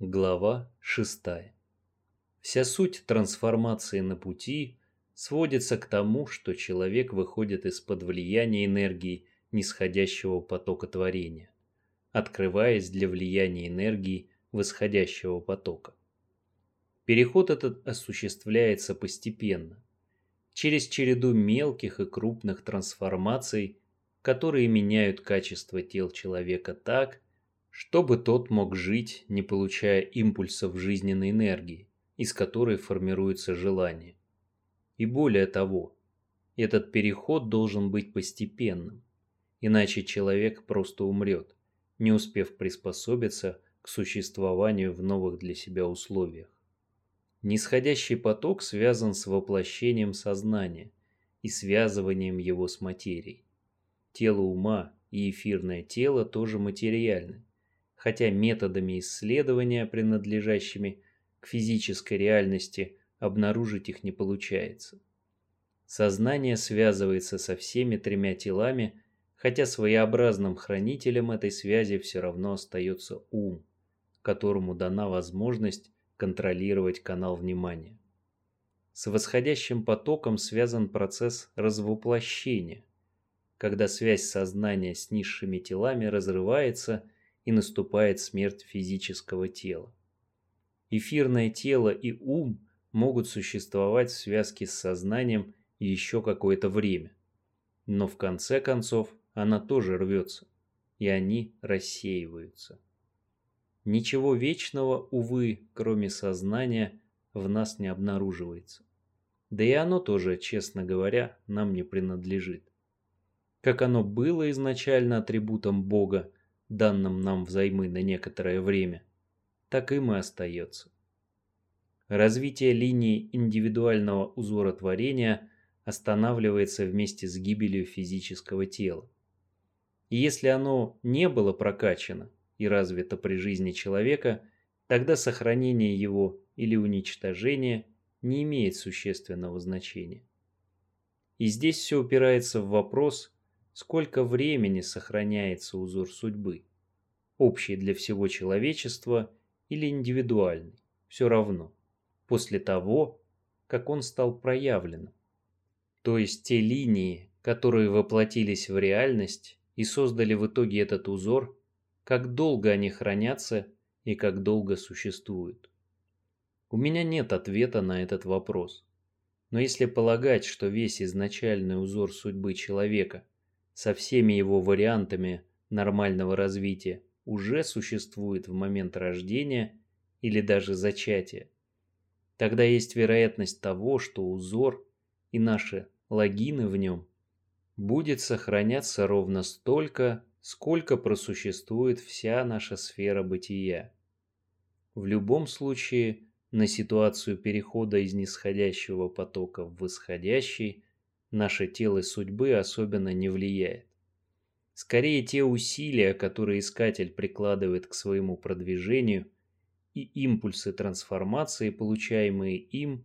Глава 6. Вся суть трансформации на пути сводится к тому, что человек выходит из-под влияния энергии нисходящего потока творения, открываясь для влияния энергии восходящего потока. Переход этот осуществляется постепенно, через череду мелких и крупных трансформаций, которые меняют качество тел человека так, чтобы тот мог жить, не получая импульсов жизненной энергии, из которой формируется желание. И более того, этот переход должен быть постепенным, иначе человек просто умрет, не успев приспособиться к существованию в новых для себя условиях. Нисходящий поток связан с воплощением сознания и связыванием его с материей. Тело ума и эфирное тело тоже материальны, хотя методами исследования, принадлежащими к физической реальности, обнаружить их не получается. Сознание связывается со всеми тремя телами, хотя своеобразным хранителем этой связи все равно остается ум, которому дана возможность контролировать канал внимания. С восходящим потоком связан процесс развоплощения, когда связь сознания с низшими телами разрывается – и наступает смерть физического тела. Эфирное тело и ум могут существовать в связке с сознанием еще какое-то время. Но в конце концов она тоже рвется, и они рассеиваются. Ничего вечного, увы, кроме сознания, в нас не обнаруживается. Да и оно тоже, честно говоря, нам не принадлежит. Как оно было изначально атрибутом Бога, данным нам взаймы на некоторое время, так им и остается. Развитие линии индивидуального узора творения останавливается вместе с гибелью физического тела. И если оно не было прокачано и развито при жизни человека, тогда сохранение его или уничтожение не имеет существенного значения. И здесь все упирается в вопрос, сколько времени сохраняется узор судьбы. Общий для всего человечества или индивидуальный, все равно, после того, как он стал проявленным. То есть те линии, которые воплотились в реальность и создали в итоге этот узор, как долго они хранятся и как долго существуют. У меня нет ответа на этот вопрос. Но если полагать, что весь изначальный узор судьбы человека – со всеми его вариантами нормального развития уже существует в момент рождения или даже зачатия. Тогда есть вероятность того, что узор и наши логины в нем будет сохраняться ровно столько, сколько просуществует вся наша сфера бытия. В любом случае, на ситуацию перехода из нисходящего потока в восходящий наше тело судьбы особенно не влияет. Скорее те усилия, которые искатель прикладывает к своему продвижению, и импульсы трансформации, получаемые им,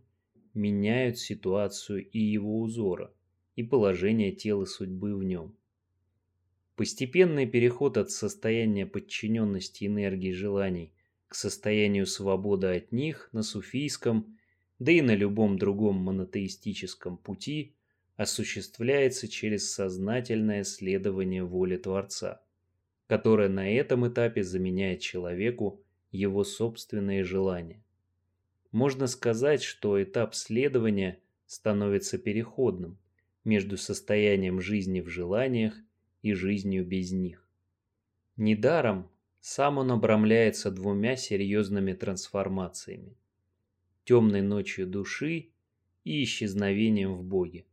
меняют ситуацию и его узора, и положение тела судьбы в нем. Постепенный переход от состояния подчиненности энергии желаний к состоянию свободы от них на суфийском, да и на любом другом монотеистическом пути – осуществляется через сознательное следование воле Творца, которое на этом этапе заменяет человеку его собственные желания. Можно сказать, что этап следования становится переходным между состоянием жизни в желаниях и жизнью без них. Недаром сам он обрамляется двумя серьезными трансформациями – темной ночью души и исчезновением в Боге.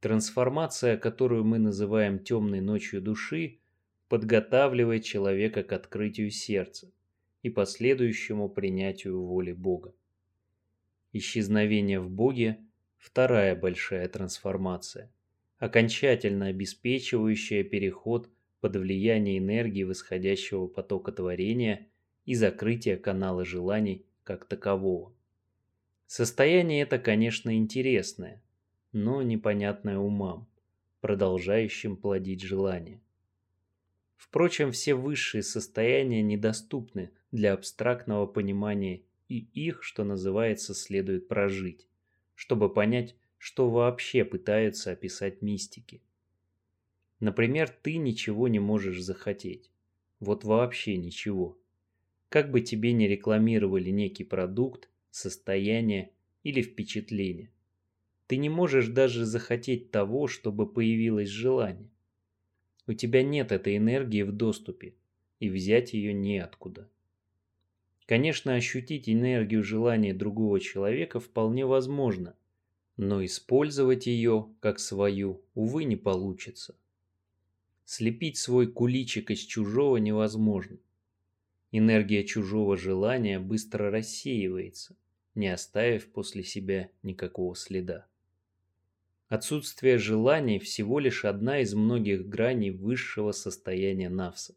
Трансформация, которую мы называем темной ночью души, подготавливает человека к открытию сердца и последующему принятию воли Бога. Исчезновение в Боге – вторая большая трансформация, окончательно обеспечивающая переход под влияние энергии восходящего потока творения и закрытие канала желаний как такового. Состояние это, конечно, интересное – но непонятное умам, продолжающим плодить желание. Впрочем, все высшие состояния недоступны для абстрактного понимания, и их, что называется, следует прожить, чтобы понять, что вообще пытаются описать мистики. Например, ты ничего не можешь захотеть. Вот вообще ничего. Как бы тебе ни рекламировали некий продукт, состояние или впечатление. Ты не можешь даже захотеть того, чтобы появилось желание. У тебя нет этой энергии в доступе, и взять ее неоткуда. Конечно, ощутить энергию желания другого человека вполне возможно, но использовать ее как свою, увы, не получится. Слепить свой куличик из чужого невозможно. Энергия чужого желания быстро рассеивается, не оставив после себя никакого следа. Отсутствие желаний всего лишь одна из многих граней высшего состояния Навса.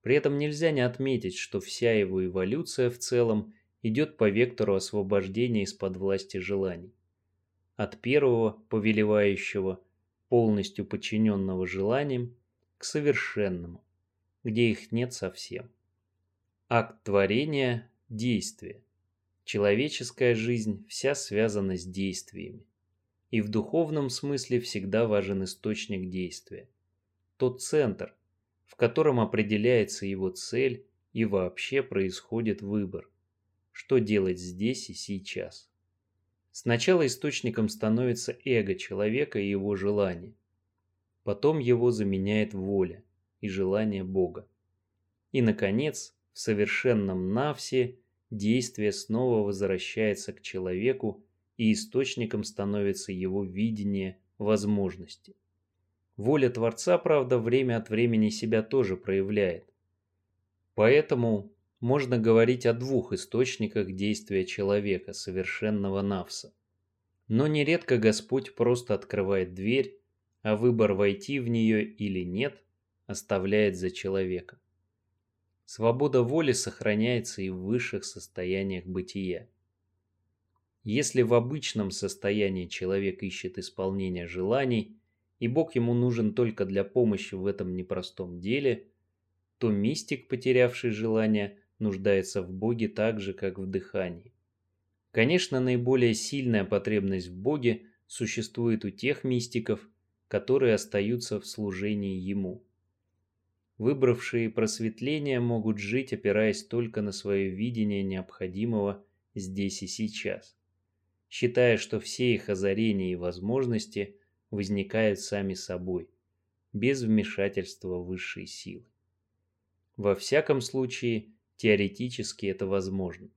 При этом нельзя не отметить, что вся его эволюция в целом идет по вектору освобождения из-под власти желаний от первого повелевающего, полностью подчиненного желаниям, к совершенному, где их нет совсем. Акт творения – действие. Человеческая жизнь вся связана с действиями. И в духовном смысле всегда важен источник действия. Тот центр, в котором определяется его цель и вообще происходит выбор, что делать здесь и сейчас. Сначала источником становится эго человека и его желание. Потом его заменяет воля и желание Бога. И, наконец, в совершенном навсе действие снова возвращается к человеку и источником становится его видение возможности. Воля Творца, правда, время от времени себя тоже проявляет. Поэтому можно говорить о двух источниках действия человека, совершенного навса. Но нередко Господь просто открывает дверь, а выбор войти в нее или нет оставляет за человека. Свобода воли сохраняется и в высших состояниях бытия. Если в обычном состоянии человек ищет исполнения желаний, и Бог ему нужен только для помощи в этом непростом деле, то мистик, потерявший желание, нуждается в Боге так же, как в дыхании. Конечно, наиболее сильная потребность в Боге существует у тех мистиков, которые остаются в служении Ему. Выбравшие просветление могут жить, опираясь только на свое видение необходимого здесь и сейчас, считая, что все их озарения и возможности возникают сами собой, без вмешательства высшей силы. Во всяком случае, Теоретически это возможно.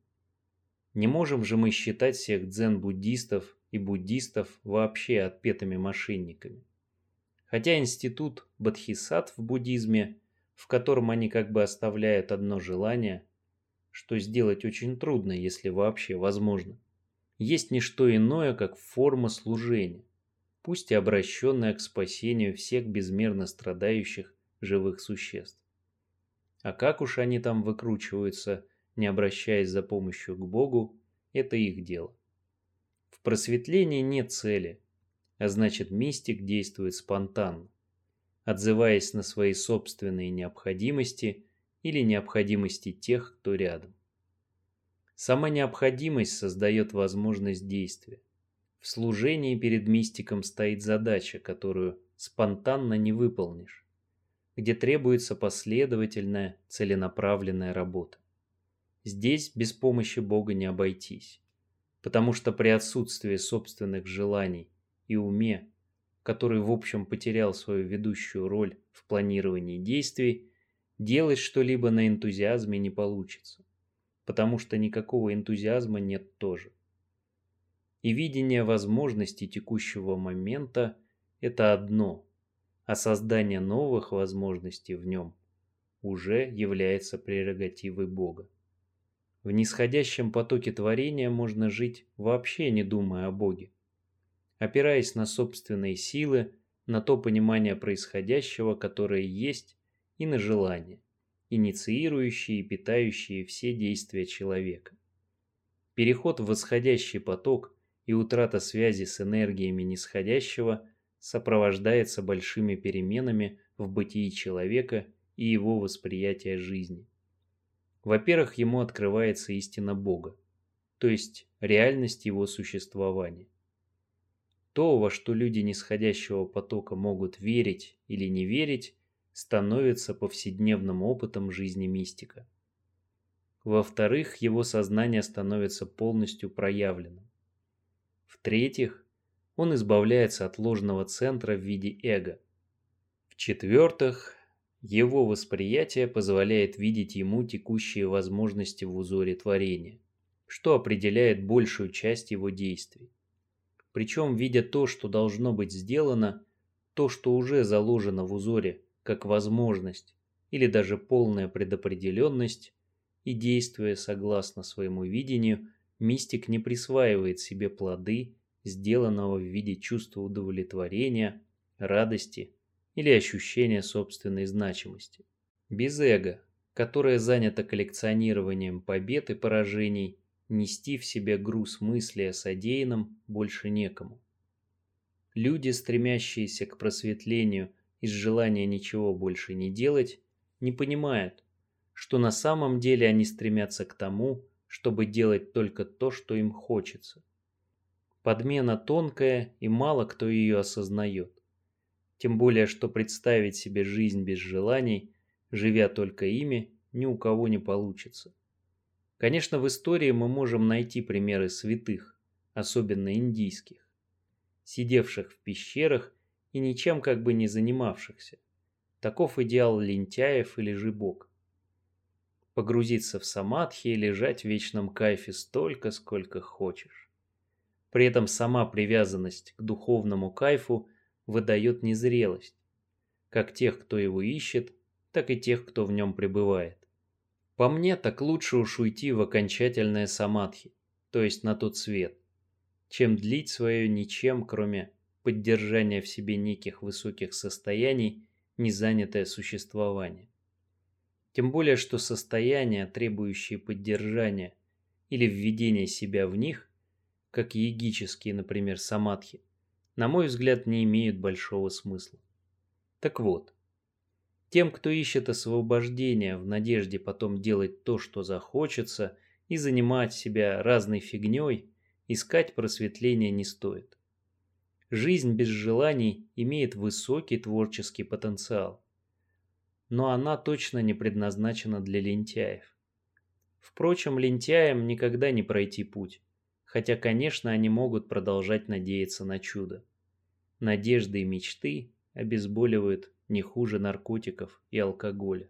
Не можем же мы считать всех дзен-буддистов и буддистов вообще отпетыми мошенниками. Хотя институт бодхисаттв в буддизме, в котором они как бы оставляют одно желание, что сделать очень трудно, если вообще возможно, есть не что иное, как форма служения, пусть и обращенная к спасению всех безмерно страдающих живых существ. А как уж они там выкручиваются, не обращаясь за помощью к Богу, это их дело. В просветлении нет цели, а значит мистик действует спонтанно, отзываясь на свои собственные необходимости или необходимости тех, кто рядом. Сама необходимость создает возможность действия. В служении перед мистиком стоит задача, которую спонтанно не выполнишь где требуется последовательная, целенаправленная работа. Здесь без помощи Бога не обойтись, потому что при отсутствии собственных желаний и уме, который в общем потерял свою ведущую роль в планировании действий, делать что-либо на энтузиазме не получится, потому что никакого энтузиазма нет тоже. И видение возможностей текущего момента – это одно – а создание новых возможностей в нем уже является прерогативой Бога. В нисходящем потоке творения можно жить вообще не думая о Боге. Опираясь на собственные силы, на то понимание происходящего, которое есть, и на желания, инициирующие и питающие все действия человека. Переход в восходящий поток и утрата связи с энергиями нисходящего – сопровождается большими переменами в бытии человека и его восприятия жизни. Во-первых, ему открывается истина Бога, то есть реальность его существования. То, во что люди нисходящего потока могут верить или не верить, становится повседневным опытом жизни мистика. Во-вторых, его сознание становится полностью проявленным. В-третьих, он избавляется от ложного центра в виде эго. В-четвертых, его восприятие позволяет видеть ему текущие возможности в узоре творения, что определяет большую часть его действий. Причем, видя то, что должно быть сделано, то, что уже заложено в узоре как возможность или даже полная предопределенность, и действуя согласно своему видению, мистик не присваивает себе плоды, сделанного в виде чувства удовлетворения, радости или ощущения собственной значимости. Без эго, которое занято коллекционированием побед и поражений, нести в себе груз мысли о содеянном больше некому. Люди, стремящиеся к просветлению из желания ничего больше не делать, не понимают, что на самом деле они стремятся к тому, чтобы делать только то, что им хочется. Подмена тонкая, и мало кто ее осознает. Тем более, что представить себе жизнь без желаний, живя только ими, ни у кого не получится. Конечно, в истории мы можем найти примеры святых, особенно индийских, сидевших в пещерах и ничем как бы не занимавшихся. Таков идеал лентяев или жибок. Погрузиться в самадхи и лежать в вечном кайфе столько, сколько хочешь. При этом сама привязанность к духовному кайфу выдает незрелость, как тех, кто его ищет, так и тех, кто в нем пребывает. По мне, так лучше уж уйти в окончательное самадхи, то есть на тот свет, чем длить свое ничем, кроме поддержания в себе неких высоких состояний, незанятое существование. Тем более, что состояния, требующие поддержания или введения себя в них, как егические, например, самадхи, на мой взгляд, не имеют большого смысла. Так вот, тем, кто ищет освобождения в надежде потом делать то, что захочется, и занимать себя разной фигней, искать просветления не стоит. Жизнь без желаний имеет высокий творческий потенциал. Но она точно не предназначена для лентяев. Впрочем, лентяям никогда не пройти путь, хотя, конечно, они могут продолжать надеяться на чудо. Надежды и мечты обезболивают не хуже наркотиков и алкоголя.